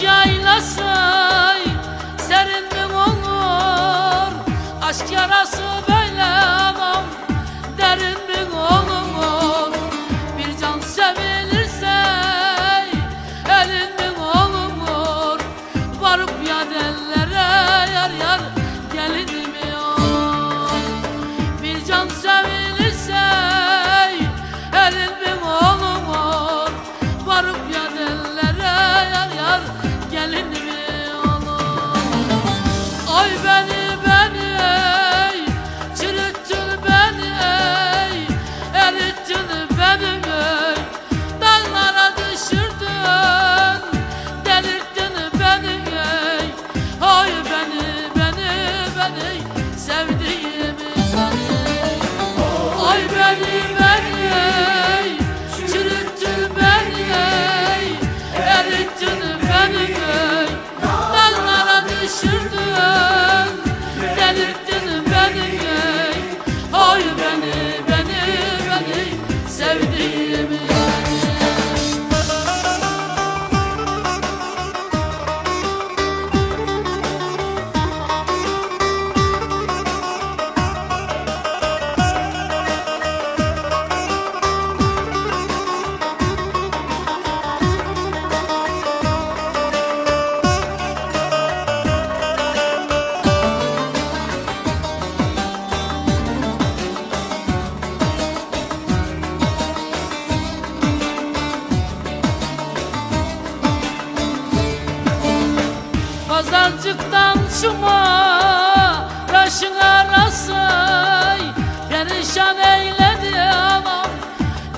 caylasın the better. Kazancıktan şuma raşın arasay Perişan eyledi anam.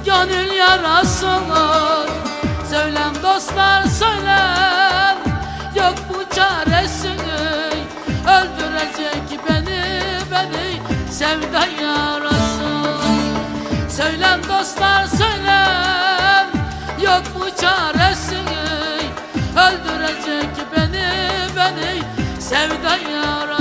Gönül yarasını Söylem dostlar söylem yok bu çaresini Öldürecek beni beni sevda yarası. Söylem dostlar söylem yok bu çare beni sevdaya